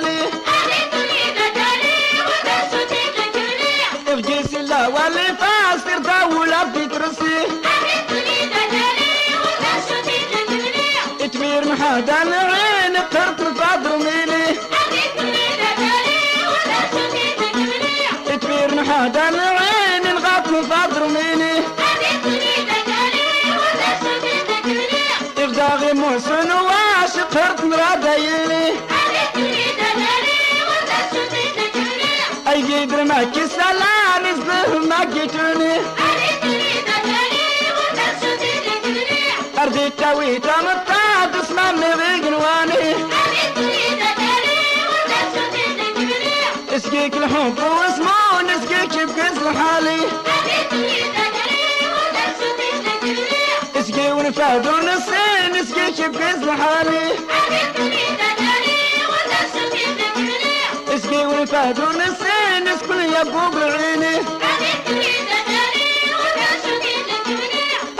لي دكالي إفجيس الله واللي فاسر دولة بترسي تبير محادا العين قرط الفضل ميلي تبير محادا العين نغاط الفضل ميلي إفداغي موسن واش قرط مراديني. كسلا نزله ما جيتوني أرضي تاويتا مطاد اسمع مغي قنواني اسقيك الحب واسمون اسقيك بكز لحالي اسقي ونفاد ونصين اسقيك بكز لحالي اسقي ونفاد ونصين اسكن يا بوب عيني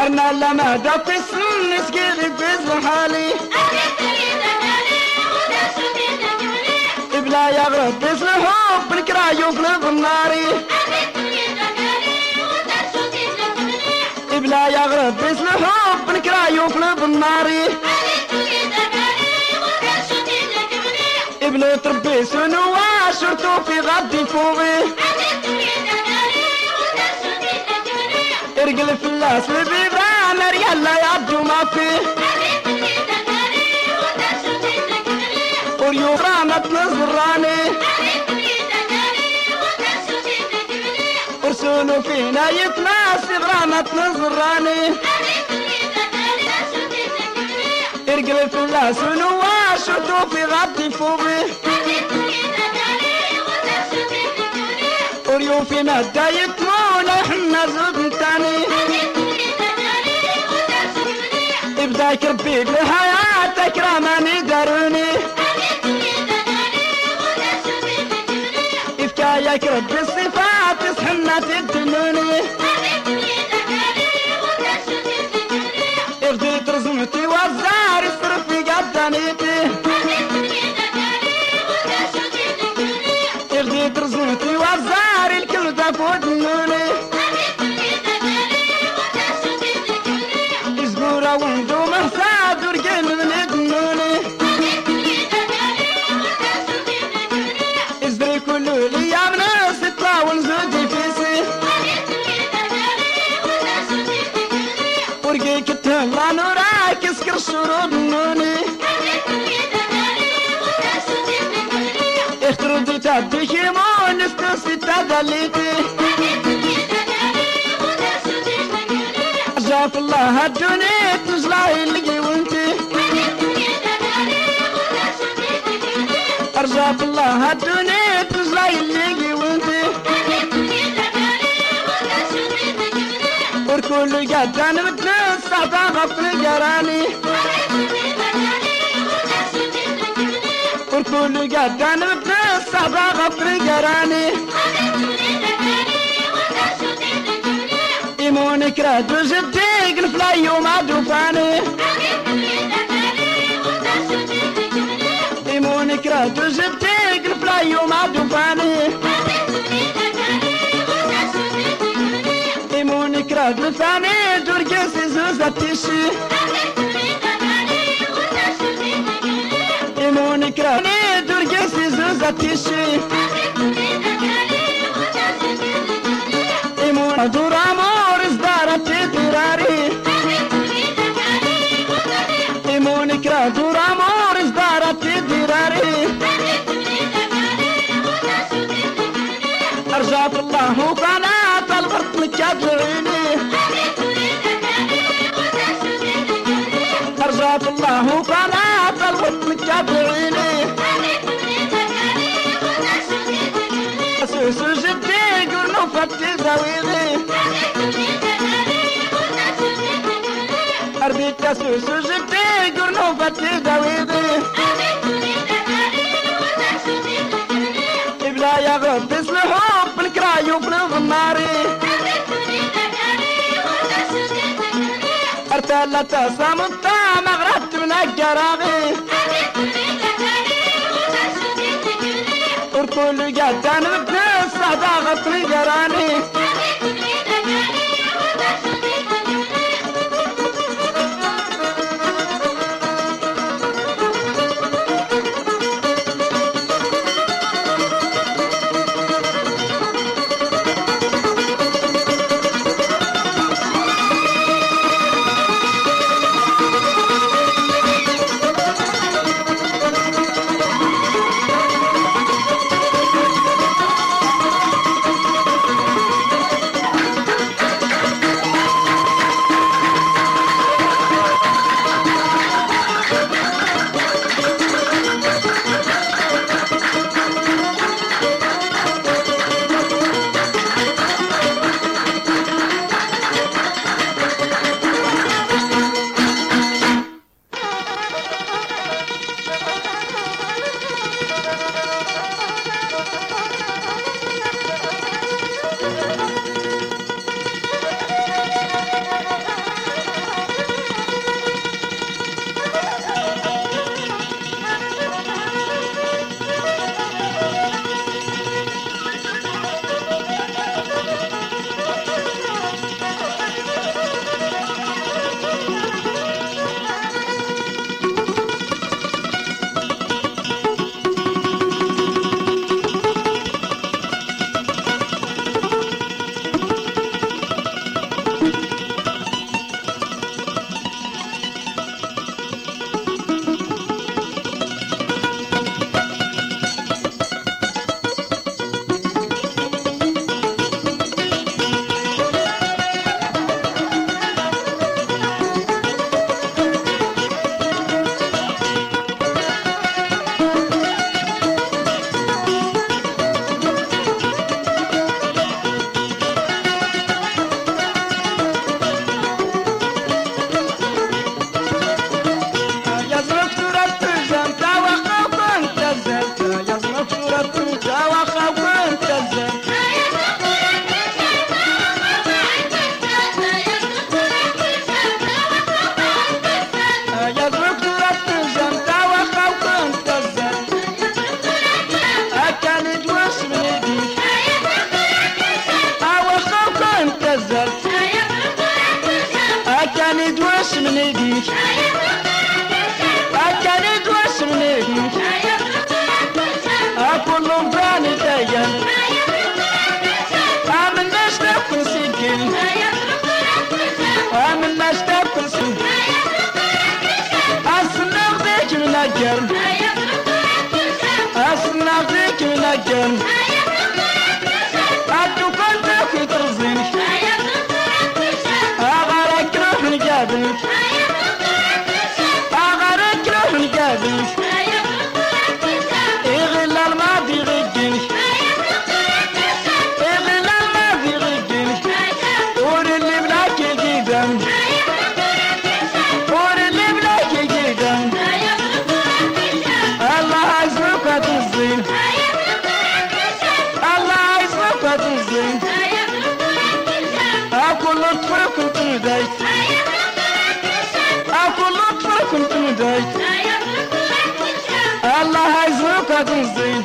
أرنا لما دق السن اسقي بكز لحالي بلا يغرب بس الحب الكرايو في الناري بلا يغرب بس الحب الكرايو في الناري ابن تربي سنوا شرطو في غدي فوقي ارقل في اللاس البيبران ريال لا يعدو ما فيه وريو رامت نزراني ارسلوا فينا يتناس غرامت نزراني في اللاس نوا شرطو في غدي فوقي وريو في مادة يتمون إحنا زود تاني. ابدا كربيك لحياتك راماني داروني. إفكايك رب الصفات اسحنا تدنوني كل لي من ستة ونزودي فيسي ورقي كتهلا نوراك اسكر شرود نوني اخترو دي تادي كيمون استوسي تدليتي جاف الله الدنيا تجلاي اللي وانتي ارجاف الله الدنيا وركل قدان بتنسى غفل جراني وركل قدان بتنسى غفل جراني إيمونك راد وجديك نفلاي وما دوفاني إيمونك راد وثاني درقسي زوزة تشي إيمونك راد درقسي زوزة تشي إيمون دور أمور ازدارت دراري إيمونك راد دور أمور ازدارت دراري أرجاف الله قناة الغرط مكبريني عبد زويدي أربي تسوس جبتي قرنو فتي زويدي إبلا يغرب تسلحو بالكراي وبالغماري أرتلت صامتا مغربت من الجراغي भूल गया जानवर सदा खतरी जरानी। منقر أصنع فيك منقر الله يرزقك الزين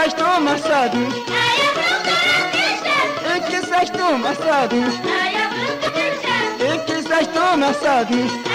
vocês estão amassado. Em que vocês estão amassado. Em que vocês estão amassado.